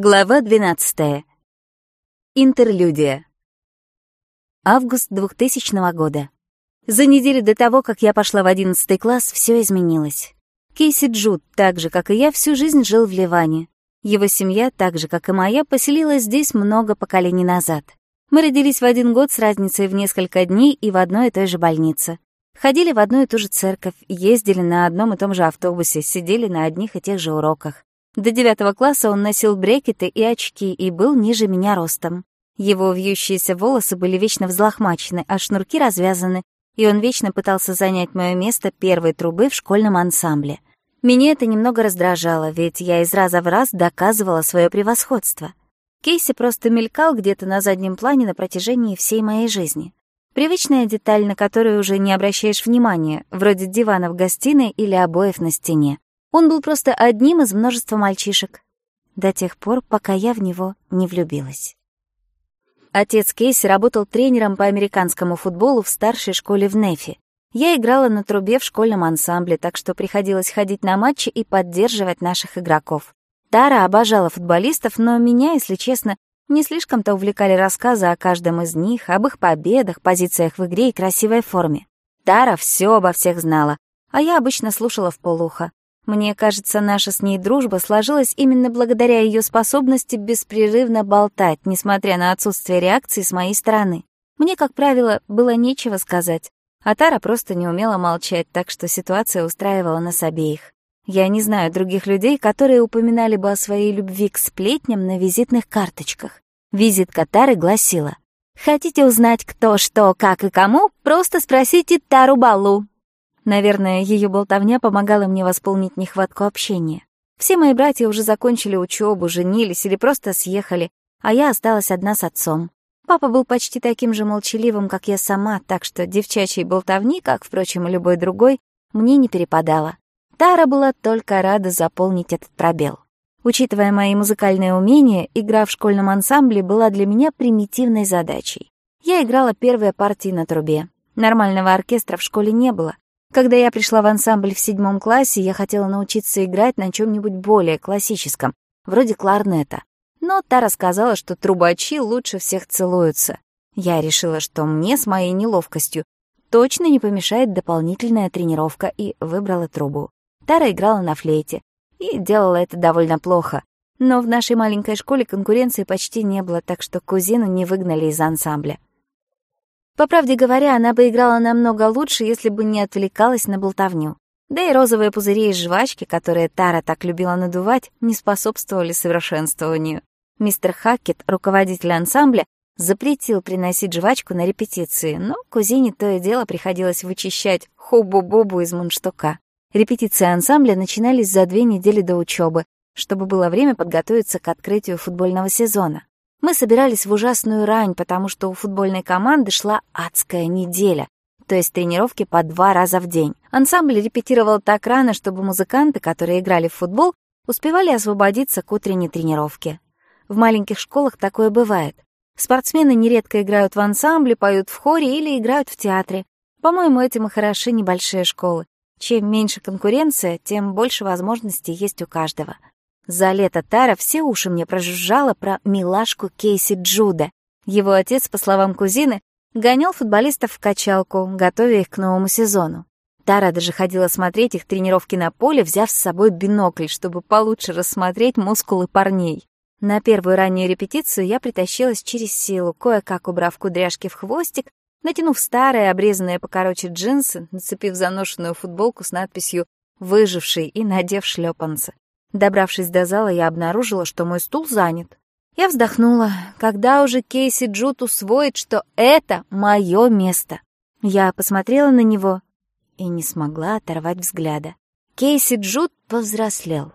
Глава 12. Интерлюдия. Август 2000 года. За неделю до того, как я пошла в 11 класс, все изменилось. Кейси Джуд, так же, как и я, всю жизнь жил в Ливане. Его семья, так же, как и моя, поселилась здесь много поколений назад. Мы родились в один год с разницей в несколько дней и в одной и той же больнице. Ходили в одну и ту же церковь, ездили на одном и том же автобусе, сидели на одних и тех же уроках. До девятого класса он носил брекеты и очки и был ниже меня ростом. Его вьющиеся волосы были вечно взлохмачены, а шнурки развязаны, и он вечно пытался занять мое место первой трубы в школьном ансамбле. Меня это немного раздражало, ведь я из раза в раз доказывала свое превосходство. Кейси просто мелькал где-то на заднем плане на протяжении всей моей жизни. Привычная деталь, на которую уже не обращаешь внимания, вроде дивана в гостиной или обоев на стене. Он был просто одним из множества мальчишек. До тех пор, пока я в него не влюбилась. Отец Кейси работал тренером по американскому футболу в старшей школе в Нефи. Я играла на трубе в школьном ансамбле, так что приходилось ходить на матчи и поддерживать наших игроков. Тара обожала футболистов, но меня, если честно, не слишком-то увлекали рассказы о каждом из них, об их победах, позициях в игре и красивой форме. Тара все обо всех знала, а я обычно слушала в полухо. Мне кажется, наша с ней дружба сложилась именно благодаря ее способности беспрерывно болтать, несмотря на отсутствие реакции с моей стороны. Мне, как правило, было нечего сказать, а Тара просто не умела молчать, так что ситуация устраивала нас обеих. Я не знаю других людей, которые упоминали бы о своей любви к сплетням на визитных карточках. Визитка Тары гласила — Хотите узнать, кто, что, как и кому? Просто спросите Тару Балу. Наверное, ее болтовня помогала мне восполнить нехватку общения. Все мои братья уже закончили учебу, женились или просто съехали, а я осталась одна с отцом. Папа был почти таким же молчаливым, как я сама, так что девчачьей болтовни, как, впрочем, и любой другой, мне не перепадало. Тара была только рада заполнить этот пробел. Учитывая мои музыкальные умения, игра в школьном ансамбле была для меня примитивной задачей. Я играла первые партии на трубе. Нормального оркестра в школе не было, когда я пришла в ансамбль в седьмом классе, я хотела научиться играть на чем-нибудь более классическом, вроде кларнета. Но та рассказала, что трубачи лучше всех целуются. Я решила, что мне с моей неловкостью точно не помешает дополнительная тренировка, и выбрала трубу. Тара играла на флейте и делала это довольно плохо. Но в нашей маленькой школе конкуренции почти не было, так что кузину не выгнали из ансамбля. По-правде говоря, она бы играла намного лучше, если бы не отвлекалась на болтовню. Да и розовые пузыри из жвачки, которые Тара так любила надувать, не способствовали совершенствованию. Мистер Хаккет, руководитель ансамбля, запретил приносить жвачку на репетиции, но кузине то и дело приходилось вычищать хобу-бобу из мундштука. Репетиции ансамбля начинались за две недели до учебы, чтобы было время подготовиться к открытию футбольного сезона. Мы собирались в ужасную рань, потому что у футбольной команды шла адская неделя, то есть тренировки по два раза в день. Ансамбль репетировал так рано, чтобы музыканты, которые играли в футбол, успевали освободиться к утренней тренировке. В маленьких школах такое бывает. Спортсмены нередко играют в ансамбле, поют в хоре или играют в театре. По-моему, этим и хороши небольшие школы. Чем меньше конкуренция, тем больше возможностей есть у каждого. За лето Тара все уши мне прожужжала про милашку Кейси Джуда. Его отец, по словам кузины, гонял футболистов в качалку, готовя их к новому сезону. Тара даже ходила смотреть их тренировки на поле, взяв с собой бинокль, чтобы получше рассмотреть мускулы парней. На первую раннюю репетицию я притащилась через силу, кое-как убрав кудряшки в хвостик, натянув старые, обрезанные покороче джинсы, нацепив заношенную футболку с надписью «Выживший» и надев шлепанцы. Добравшись до зала, я обнаружила, что мой стул занят. Я вздохнула. Когда уже Кейси Джут усвоит, что это мое место? Я посмотрела на него и не смогла оторвать взгляда. Кейси Джут повзрослел.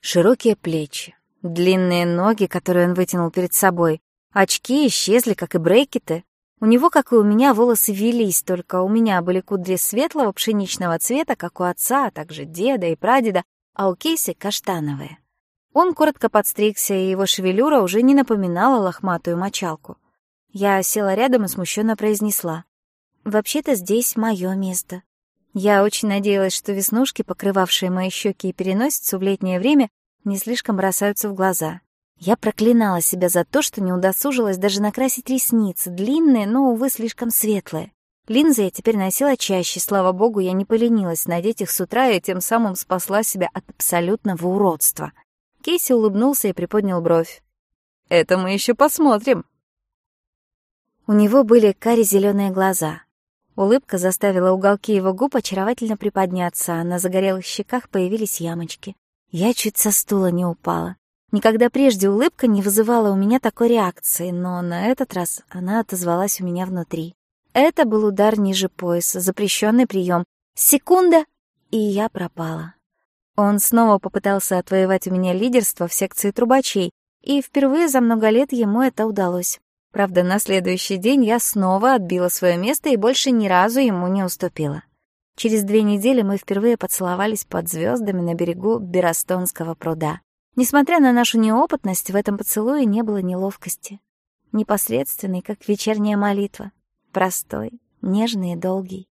Широкие плечи, длинные ноги, которые он вытянул перед собой, очки исчезли, как и брекеты. У него, как и у меня, волосы велись, только у меня были кудри светлого пшеничного цвета, как у отца, а также деда и прадеда, а у Кейси каштановые. Он коротко подстригся, и его шевелюра уже не напоминала лохматую мочалку. Я села рядом и смущенно произнесла. «Вообще-то здесь мое место». Я очень надеялась, что веснушки, покрывавшие мои щеки и переносицу в летнее время, не слишком бросаются в глаза. Я проклинала себя за то, что не удосужилась даже накрасить ресницы, длинные, но, увы, слишком светлые. Линзы я теперь носила чаще, слава богу, я не поленилась надеть их с утра и тем самым спасла себя от абсолютного уродства. Кейси улыбнулся и приподнял бровь. «Это мы еще посмотрим». У него были кари-зеленые глаза. Улыбка заставила уголки его губ очаровательно приподняться, а на загорелых щеках появились ямочки. Я чуть со стула не упала. Никогда прежде улыбка не вызывала у меня такой реакции, но на этот раз она отозвалась у меня внутри. Это был удар ниже пояса, запрещенный прием. Секунда, и я пропала. Он снова попытался отвоевать у меня лидерство в секции трубачей, и впервые за много лет ему это удалось. Правда, на следующий день я снова отбила свое место и больше ни разу ему не уступила. Через две недели мы впервые поцеловались под звездами на берегу Берастонского пруда. Несмотря на нашу неопытность, в этом поцелуе не было неловкости. Непосредственный, как вечерняя молитва простой, нежный и долгий.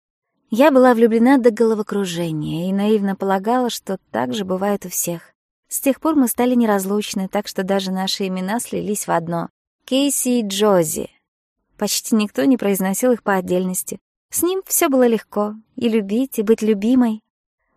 Я была влюблена до головокружения и наивно полагала, что так же бывает у всех. С тех пор мы стали неразлучны, так что даже наши имена слились в одно — Кейси и Джози. Почти никто не произносил их по отдельности. С ним все было легко — и любить, и быть любимой.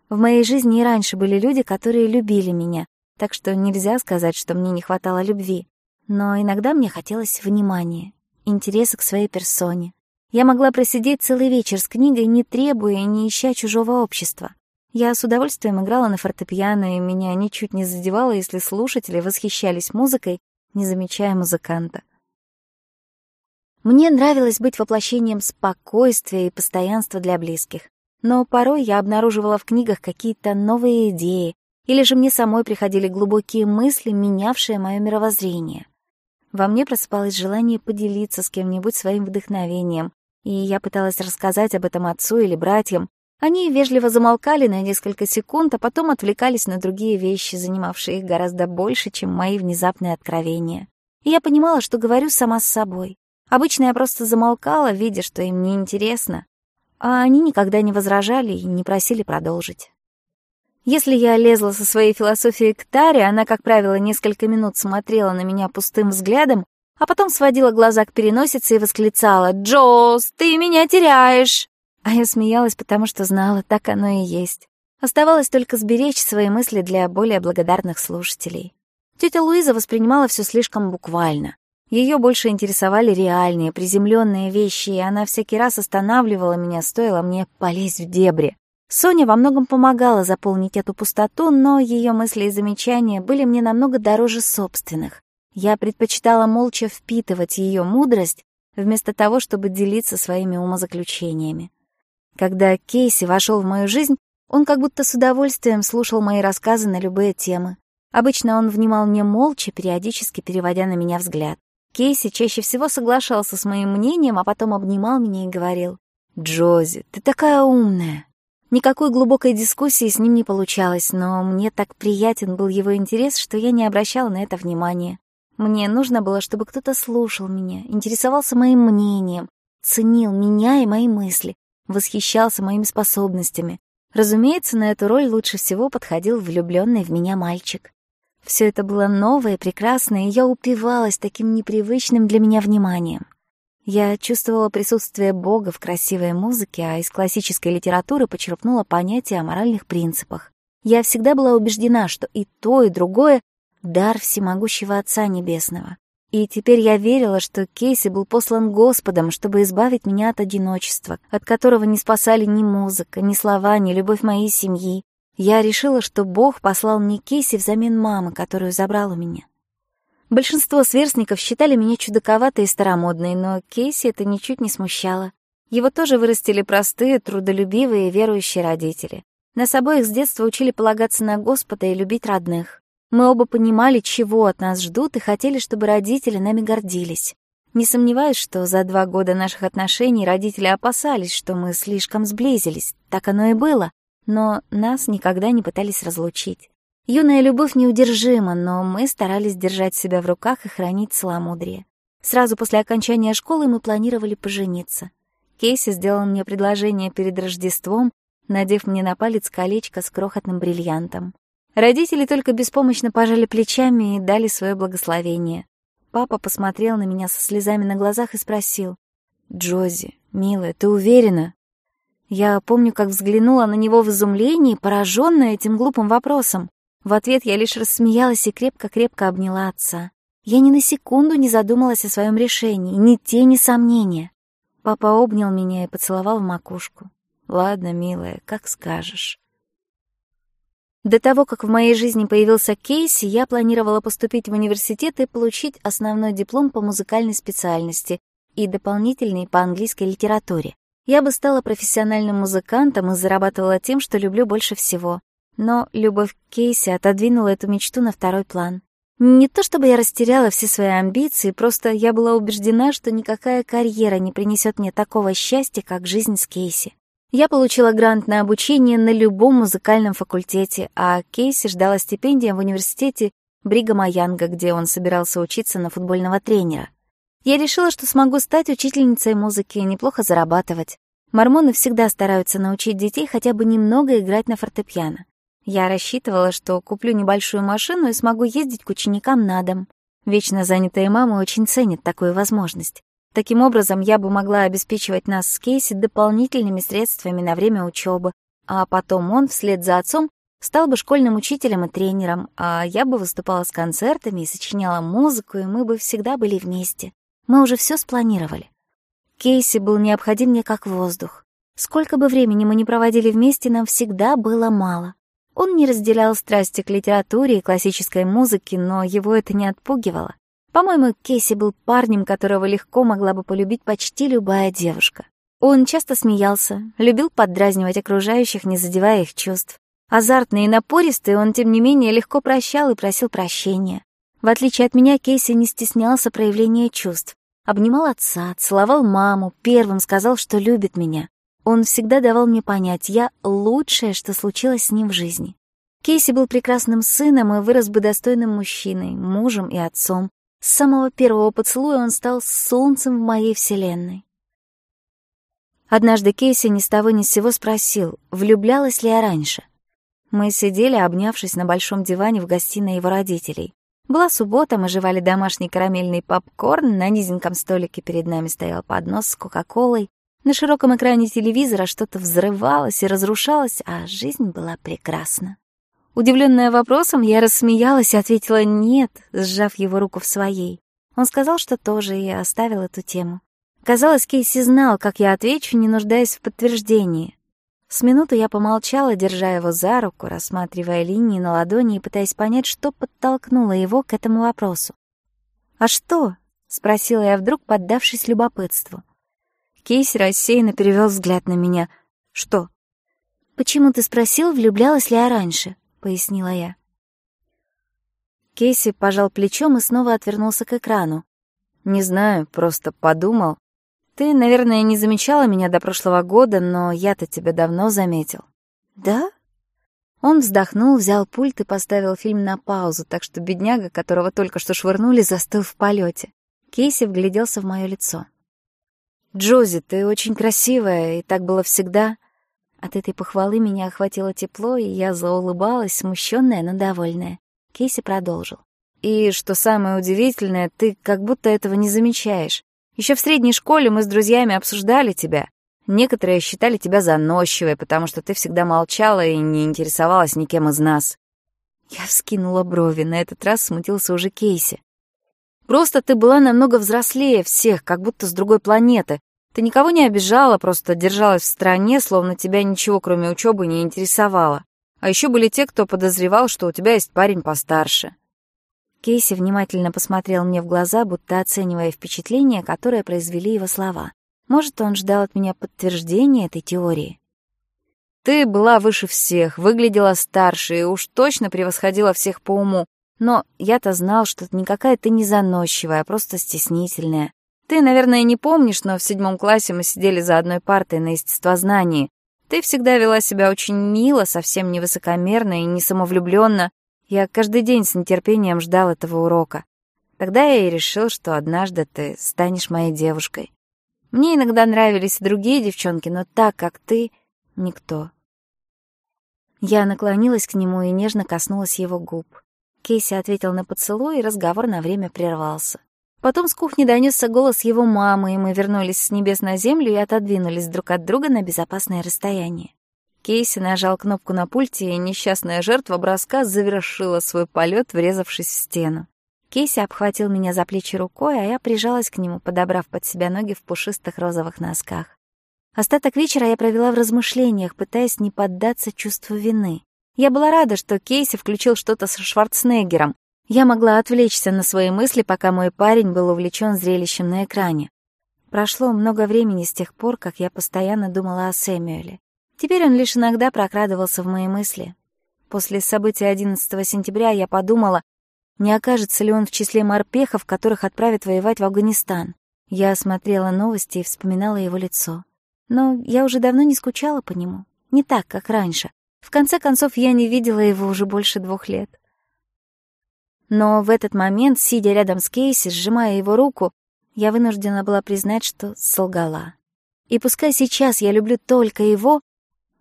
В моей жизни и раньше были люди, которые любили меня, так что нельзя сказать, что мне не хватало любви. Но иногда мне хотелось внимания, интереса к своей персоне, я могла просидеть целый вечер с книгой, не требуя и не ища чужого общества. Я с удовольствием играла на фортепиано, и меня ничуть не задевало, если слушатели восхищались музыкой, не замечая музыканта. Мне нравилось быть воплощением спокойствия и постоянства для близких. Но порой я обнаруживала в книгах какие-то новые идеи, или же мне самой приходили глубокие мысли, менявшие мое мировоззрение. Во мне просыпалось желание поделиться с кем-нибудь своим вдохновением, и я пыталась рассказать об этом отцу или братьям. Они вежливо замолкали на несколько секунд, а потом отвлекались на другие вещи, занимавшие их гораздо больше, чем мои внезапные откровения. И я понимала, что говорю сама с собой. Обычно я просто замолкала, видя, что им неинтересно. А они никогда не возражали и не просили продолжить. Если я лезла со своей философией к Таре, она, как правило, несколько минут смотрела на меня пустым взглядом, а потом сводила глаза к переносице и восклицала «Джоз, ты меня теряешь!» А я смеялась, потому что знала, так оно и есть. Оставалось только сберечь свои мысли для более благодарных слушателей. Тетя Луиза воспринимала все слишком буквально. Ее больше интересовали реальные, приземленные вещи, и она всякий раз останавливала меня, стоило мне полезть в дебри. Соня во многом помогала заполнить эту пустоту, но ее мысли и замечания были мне намного дороже собственных. Я предпочитала молча впитывать ее мудрость, вместо того, чтобы делиться своими умозаключениями. Когда Кейси вошел в мою жизнь, он как будто с удовольствием слушал мои рассказы на любые темы. Обычно он внимал мне молча, периодически переводя на меня взгляд. Кейси чаще всего соглашался с моим мнением, а потом обнимал меня и говорил, «Джози, ты такая умная!» Никакой глубокой дискуссии с ним не получалось, но мне так приятен был его интерес, что я не обращала на это внимания. Мне нужно было, чтобы кто-то слушал меня, интересовался моим мнением, ценил меня и мои мысли, восхищался моими способностями. Разумеется, на эту роль лучше всего подходил влюбленный в меня мальчик. Все это было новое, прекрасное, и я упивалась таким непривычным для меня вниманием. Я чувствовала присутствие Бога в красивой музыке, а из классической литературы почерпнула понятие о моральных принципах. Я всегда была убеждена, что и то, и другое дар всемогущего Отца Небесного. И теперь я верила, что Кейси был послан Господом, чтобы избавить меня от одиночества, от которого не спасали ни музыка, ни слова, ни любовь моей семьи. Я решила, что Бог послал мне Кейси взамен мамы, которую забрал у меня. Большинство сверстников считали меня чудаковатой и старомодной, но Кейси это ничуть не смущало. Его тоже вырастили простые, трудолюбивые и верующие родители. Нас обоих с детства учили полагаться на Господа и любить родных. Мы оба понимали, чего от нас ждут, и хотели, чтобы родители нами гордились. Не сомневаюсь, что за два года наших отношений родители опасались, что мы слишком сблизились. Так оно и было. Но нас никогда не пытались разлучить. Юная любовь неудержима, но мы старались держать себя в руках и хранить целомудрие. Сразу после окончания школы мы планировали пожениться. Кейси сделал мне предложение перед Рождеством, надев мне на палец колечко с крохотным бриллиантом. Родители только беспомощно пожали плечами и дали свое благословение. Папа посмотрел на меня со слезами на глазах и спросил. «Джози, милая, ты уверена?» Я помню, как взглянула на него в изумлении, пораженная этим глупым вопросом. В ответ я лишь рассмеялась и крепко-крепко обняла отца. Я ни на секунду не задумалась о своем решении, ни тени сомнения. Папа обнял меня и поцеловал в макушку. «Ладно, милая, как скажешь». До того, как в моей жизни появился Кейси, я планировала поступить в университет и получить основной диплом по музыкальной специальности и дополнительный по английской литературе. Я бы стала профессиональным музыкантом и зарабатывала тем, что люблю больше всего. Но любовь к Кейси отодвинула эту мечту на второй план. Не то чтобы я растеряла все свои амбиции, просто я была убеждена, что никакая карьера не принесет мне такого счастья, как жизнь с Кейси. Я получила грант на обучение на любом музыкальном факультете, а Кейси ждала стипендия в университете Бригама Янга, где он собирался учиться на футбольного тренера. Я решила, что смогу стать учительницей музыки и неплохо зарабатывать. Мормоны всегда стараются научить детей хотя бы немного играть на фортепиано. Я рассчитывала, что куплю небольшую машину и смогу ездить к ученикам на дом. Вечно занятые мамы очень ценят такую возможность. Таким образом, я бы могла обеспечивать нас с Кейси дополнительными средствами на время учебы, а потом он, вслед за отцом, стал бы школьным учителем и тренером, а я бы выступала с концертами и сочиняла музыку, и мы бы всегда были вместе. Мы уже все спланировали. Кейси был необходим мне как воздух. Сколько бы времени мы ни проводили вместе, нам всегда было мало. Он не разделял страсти к литературе и классической музыке, но его это не отпугивало. По-моему, Кейси был парнем, которого легко могла бы полюбить почти любая девушка. Он часто смеялся, любил поддразнивать окружающих, не задевая их чувств. Азартный и напористый, он, тем не менее, легко прощал и просил прощения. В отличие от меня, Кейси не стеснялся проявления чувств. Обнимал отца, целовал маму, первым сказал, что любит меня. Он всегда давал мне понять, я лучшее, что случилось с ним в жизни. Кейси был прекрасным сыном и вырос бы достойным мужчиной, мужем и отцом. С самого первого поцелуя он стал солнцем в моей вселенной. Однажды Кейси ни с того ни с сего спросил, влюблялась ли я раньше. Мы сидели, обнявшись на большом диване в гостиной его родителей. Была суббота, мы жевали домашний карамельный попкорн, на низеньком столике перед нами стоял поднос с кока-колой, на широком экране телевизора что-то взрывалось и разрушалось, а жизнь была прекрасна. Удивленная вопросом, я рассмеялась и ответила «нет», сжав его руку в своей. Он сказал, что тоже, и оставил эту тему. Казалось, Кейси знал, как я отвечу, не нуждаясь в подтверждении. С минуту я помолчала, держа его за руку, рассматривая линии на ладони и пытаясь понять, что подтолкнуло его к этому вопросу. «А что?» — спросила я вдруг, поддавшись любопытству. Кейси рассеянно перевел взгляд на меня. «Что?» «Почему ты спросил, влюблялась ли я раньше?» пояснила я. Кейси пожал плечом и снова отвернулся к экрану. «Не знаю, просто подумал. Ты, наверное, не замечала меня до прошлого года, но я-то тебя давно заметил». «Да?» Он вздохнул, взял пульт и поставил фильм на паузу, так что бедняга, которого только что швырнули, застыл в полете. Кейси вгляделся в моё лицо. «Джози, ты очень красивая, и так было всегда. От этой похвалы меня охватило тепло, и я заулыбалась, смущенная, но довольная. Кейси продолжил. «И, что самое удивительное, ты как будто этого не замечаешь. Еще в средней школе мы с друзьями обсуждали тебя. Некоторые считали тебя заносчивой, потому что ты всегда молчала и не интересовалась никем из нас». Я вскинула брови, Ты никого не обижала, просто держалась в стороне, словно тебя ничего, кроме учебы, не интересовало. А еще были те, кто подозревал, что у тебя есть парень постарше. Кейси внимательно посмотрел мне в глаза, будто оценивая впечатление, которое произвели его слова. Может, он ждал от меня подтверждения этой теории? Ты была выше всех, выглядела старше и уж точно превосходила всех по уму. Но я-то знал, что никакая ты не заносчивая, а просто стеснительная. Ты, наверное, не помнишь, но в седьмом классе мы сидели за одной партой на естествознании. Ты всегда вела себя очень мило, совсем не высокомерно и не самовлюбленно. Я каждый день с нетерпением ждал этого урока. Тогда я и решил, что однажды ты станешь моей девушкой. Мне иногда нравились и другие девчонки, но так, как ты, никто. Я наклонилась к нему и нежно коснулась его губ. Кейси ответил на поцелуй, и разговор на время прервался. Потом с кухни донесся голос его мамы, и мы вернулись с небес на землю и отодвинулись друг от друга на безопасное расстояние. Кейси нажал кнопку на пульте, и несчастная жертва броска завершила свой полет, врезавшись в стену. Кейси обхватил меня за плечи рукой, а я прижалась к нему, подобрав под себя ноги в пушистых розовых носках. Остаток вечера я провела в размышлениях, пытаясь не поддаться чувству вины. Я была Я могла отвлечься на свои мысли, пока мой парень был увлечен зрелищем на экране. Прошло много времени с тех пор, как я постоянно думала о Сэмюэле. Теперь он лишь иногда прокрадывался в мои мысли. После события 11 сентября я подумала, не окажется ли он в числе морпехов, которых отправят воевать в Афганистан. Я смотрела новости и вспоминала его лицо. Но я уже давно не скучала по нему. Не так, как раньше. В конце концов, я не видела его уже больше двух лет. Но в этот момент, сидя рядом с Кейси, сжимая его руку, я вынуждена была признать, что солгала. И пускай сейчас я люблю только его,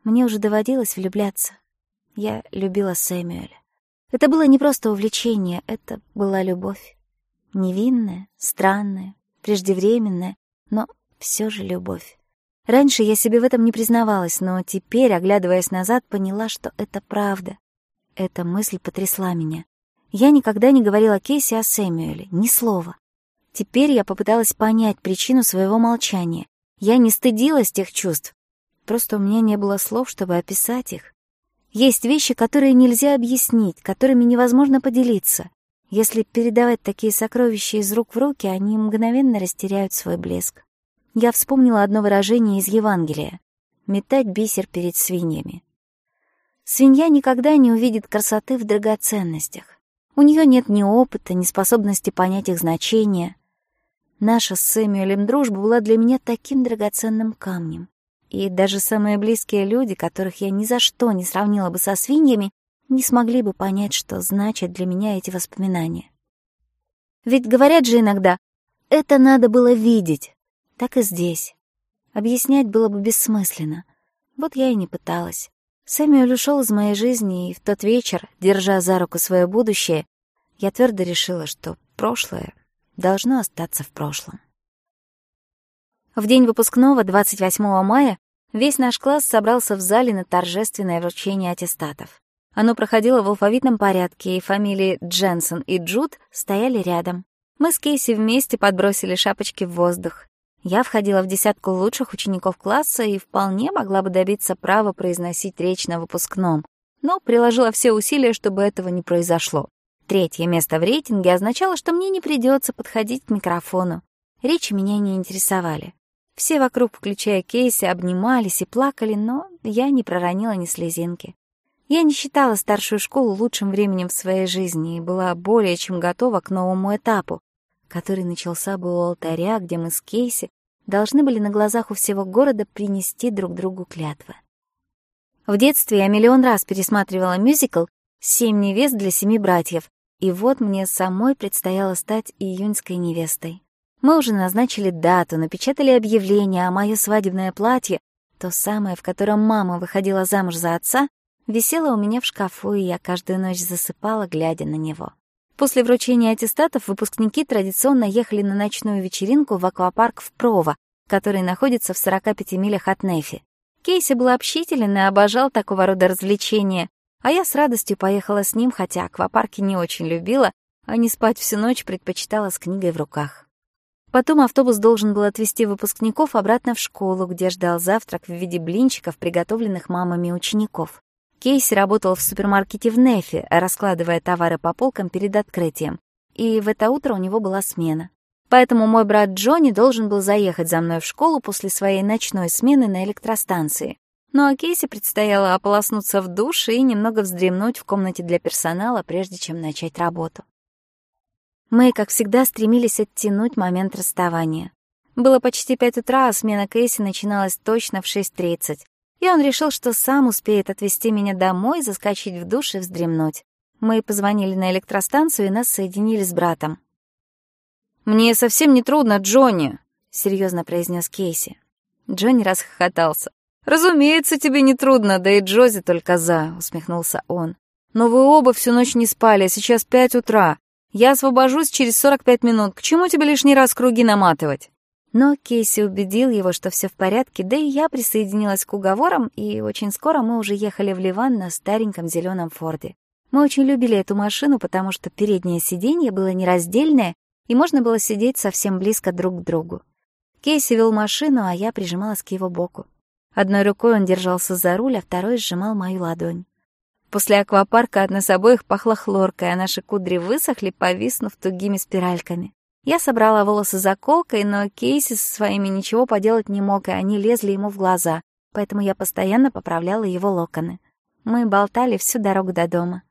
мне уже доводилось влюбляться. Я любила Сэмюэля. Это было не просто увлечение, это была любовь. Невинная, странная, преждевременная, но все же любовь. Раньше я себе в этом не признавалась, но теперь, оглядываясь назад, поняла, что это правда. Эта мысль потрясла меня. Я никогда не говорила Кейси о Сэмюэле, ни слова. Теперь я попыталась понять причину своего молчания. Я не стыдилась тех чувств. Просто у меня не было слов, чтобы описать их. Есть вещи, которые нельзя объяснить, которыми невозможно поделиться. Если передавать такие сокровища из рук в руки, они мгновенно растеряют свой блеск. Я вспомнила одно выражение из Евангелия — «метать бисер перед свиньями». Свинья никогда не увидит красоты в драгоценностях. У нее нет ни опыта, ни способности понять их значение. Наша с Сэмюэлем дружба была для меня таким драгоценным камнем. И даже самые близкие люди, которых я ни за что не сравнила бы со свиньями, не смогли бы понять, что значат для меня эти воспоминания. Ведь говорят же иногда, это надо было видеть. Так и здесь. Объяснять было бы бессмысленно. Вот я и не пыталась. Сэмюэль ушел из моей жизни, и в тот вечер, держа за руку свое будущее, я твердо решила, что прошлое должно остаться в прошлом. В день выпускного, 28 мая, весь наш класс собрался в зале на торжественное вручение аттестатов. Оно проходило в алфавитном порядке, и фамилии Дженсен и Джуд стояли рядом. Мы с Кейси вместе подбросили шапочки в воздух. Я входила в десятку лучших учеников класса и вполне могла бы добиться права произносить речь на выпускном, но приложила все усилия, чтобы этого не произошло. Третье место в рейтинге означало, что мне не придется подходить к микрофону. Речи меня не интересовали. Все вокруг, включая Кейси, обнимались и плакали, но я не проронила ни слезинки. Я не считала старшую школу лучшим временем в своей жизни и была более чем готова к новому этапу, который начался бы у алтаря, где мы с Кейси должны были на глазах у всего города принести друг другу клятвы. В детстве я миллион раз пересматривала мюзикл «Семь невест для семи братьев», и вот мне самой предстояло стать июньской невестой. Мы уже назначили дату, напечатали объявление, а мое свадебное платье, то самое, в котором мама выходила замуж за отца, висело у меня в шкафу, и я каждую ночь засыпала, глядя на него. После вручения аттестатов выпускники традиционно ехали на ночную вечеринку в аквапарк в Прово, который находится в 45 милях от Нефи. Кейси был общителен и обожал такого рода развлечения, а я с радостью поехала с ним, хотя аквапарки не очень любила, а не спать всю ночь предпочитала с книгой в руках. Потом автобус должен был отвезти выпускников обратно в школу, где ждал завтрак в виде блинчиков, приготовленных мамами учеников. Кейси работал в супермаркете в Нефе, раскладывая товары по полкам перед открытием. И в это утро у него была смена. Поэтому мой брат Джонни должен был заехать за мной в школу после своей ночной смены на электростанции но Кейси предстояло ополоснуться в душе и немного вздремнуть в комнате для персонала, прежде чем начать работу. Мы, как всегда, стремились оттянуть момент расставания. Было почти пять утра, а смена Кейси начиналась точно в 6.30, и он решил, что сам успеет отвезти меня домой, заскочить в душ и вздремнуть. Мы позвонили на электростанцию, и нас соединили с братом. «Мне совсем не трудно, Джонни», — серьезно произнес Кейси. Джонни расхохотался. «Разумеется, тебе не трудно, да и Джози только за», — усмехнулся он. «Но вы оба всю ночь не спали, а сейчас пять утра. Я освобожусь через сорок пять минут. К чему тебе лишний раз круги наматывать?» Но Кейси убедил его, что все в порядке, да и я присоединилась к уговорам, и очень скоро мы уже ехали в Ливан на стареньком зеленом Форде. Мы очень любили эту машину, потому что переднее сиденье было нераздельное, и можно было сидеть совсем близко друг к другу. Кейси вел машину, а я прижималась к его боку. Одной рукой он держался за руль, а второй сжимал мою ладонь. После аквапарка от нас обоих пахло хлоркой, а наши кудри высохли, повиснув тугими спиральками. Я собрала волосы заколкой, но Кейси со своими ничего поделать не мог, и они лезли ему в глаза, поэтому я постоянно поправляла его локоны. Мы болтали всю дорогу до дома.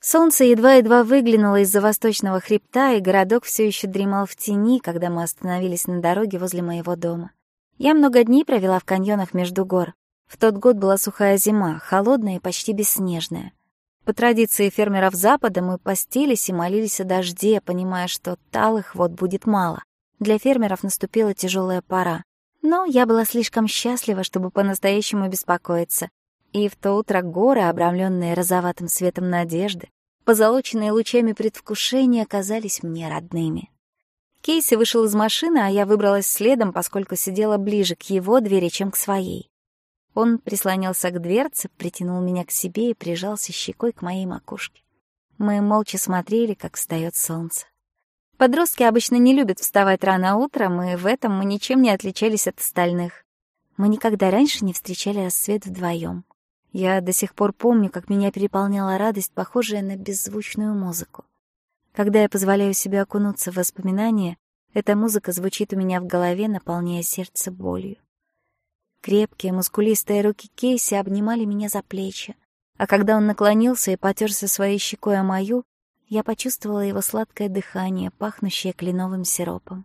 Солнце едва-едва выглянуло из-за восточного хребта, и городок все еще дремал в тени, когда мы остановились на дороге возле моего дома. Я много дней провела в каньонах между гор. В тот год была сухая зима, холодная и почти бесснежная. По традиции фермеров Запада мы постились и молились о дожде, понимая, что талых вот будет мало. Для фермеров наступила тяжелая пора. Но я была слишком счастлива, чтобы по-настоящему беспокоиться. И в то утро горы, обрамленные розоватым светом надежды, позолоченные лучами предвкушения, казались мне родными. Кейси вышел из машины, а я выбралась следом, поскольку сидела ближе к его двери, чем к своей. Он прислонился к дверце, притянул меня к себе и прижался щекой к моей макушке. Мы молча смотрели, как встает солнце. Подростки обычно не любят вставать рано утром, и в этом мы ничем не отличались от остальных. Мы никогда раньше не встречали рассвет вдвоем. Я до сих пор помню, как меня переполняла радость, похожая на беззвучную музыку. Когда я позволяю себе окунуться в воспоминания, эта музыка звучит у меня в голове, наполняя сердце болью. Крепкие, мускулистые руки Кейси обнимали меня за плечи, а когда он наклонился и потерся своей щекой о мою, я почувствовала его сладкое дыхание, пахнущее кленовым сиропом.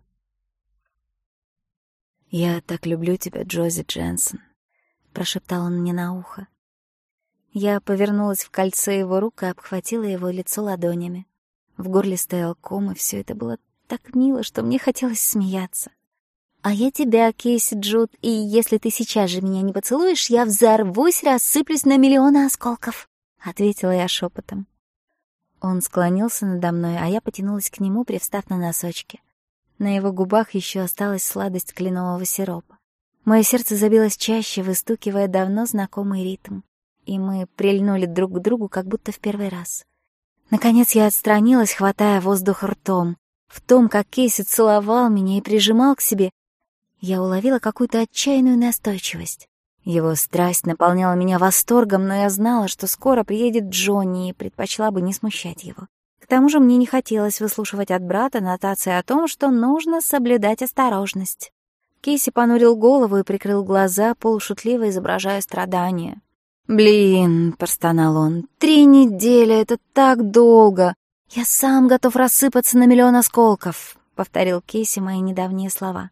«Я так люблю тебя, Джози Дженсен», — прошептал он мне на ухо. Я повернулась в кольце его рук и обхватила его лицо ладонями. В горле стоял ком, и все Наконец я отстранилась, хватая воздух ртом. В том, как Кейси целовал меня и прижимал к себе, я уловила какую-то отчаянную настойчивость. Его страсть наполняла меня восторгом, но я знала, что скоро приедет Джонни и предпочла бы не смущать его. К тому же мне не хотелось выслушивать от брата нотации о том, что нужно соблюдать осторожность. Кейси понурил голову и прикрыл глаза, полушутливо изображая страдания. «Блин», — простонал он, — «три недели — это так долго! Я сам готов рассыпаться на миллион осколков», — повторил Кейси мои недавние слова.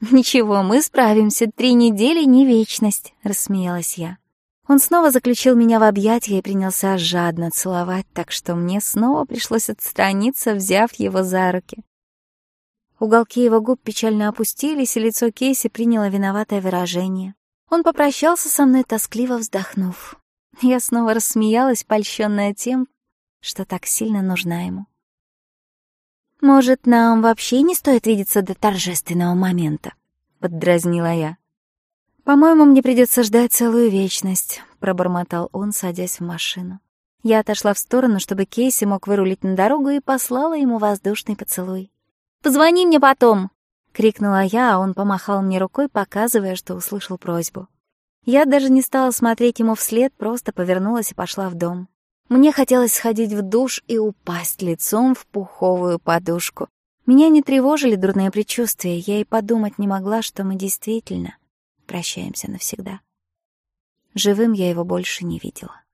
«Ничего, мы справимся, три недели — не вечность», — рассмеялась я. Он снова заключил меня в объятия и принялся жадно целовать, так что мне снова пришлось отстраниться, взяв его за руки. Уголки его губ печально опустились, и лицо Кейси приняло виноватое выражение. Он попрощался со мной, тоскливо вздохнув. Я снова рассмеялась, польщенная тем, что так сильно нужна ему. «Может, нам вообще не стоит видеться до торжественного момента?» — поддразнила я. «По-моему, мне придется ждать целую вечность», — пробормотал он, садясь в машину. Я отошла в сторону, чтобы Кейси мог вырулить на дорогу, и послала ему воздушный поцелуй. «Позвони мне потом!» Крикнула я, а он помахал мне рукой, показывая, что услышал просьбу. Я даже не стала смотреть ему вслед, просто повернулась и пошла в дом. Мне хотелось сходить в душ и упасть лицом в пуховую подушку. Меня не тревожили дурные предчувствия, я и подумать не могла, что мы действительно прощаемся навсегда. Живым я его больше не видела.